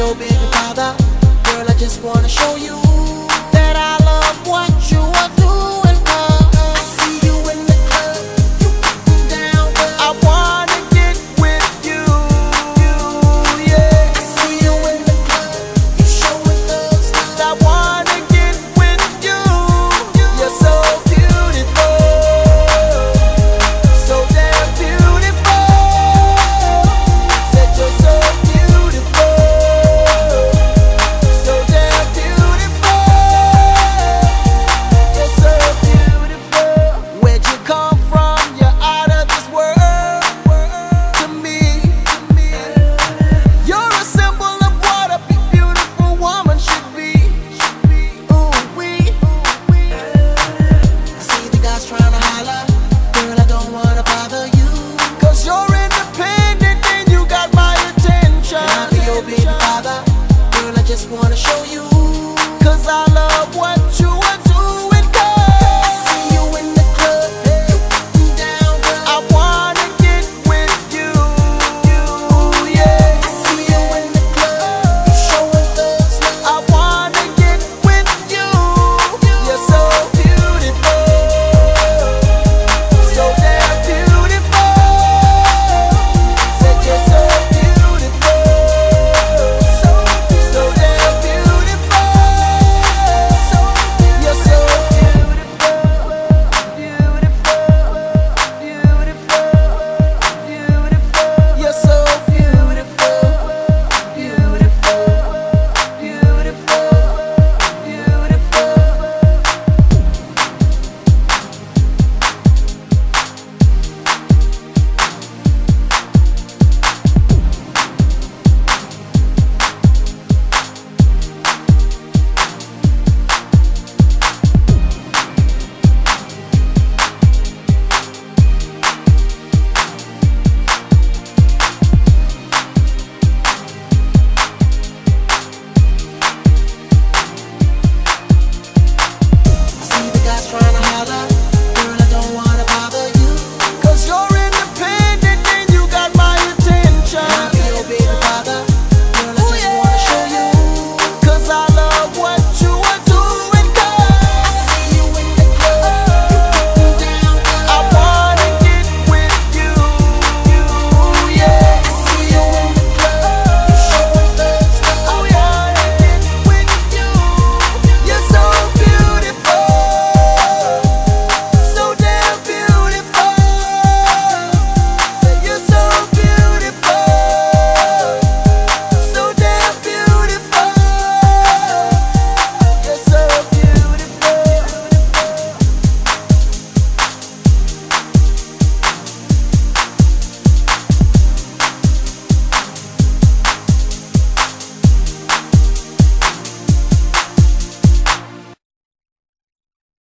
your baby father. Girl, I just wanna show you Heavenly Father, girl, I just wanna show you, cause I love what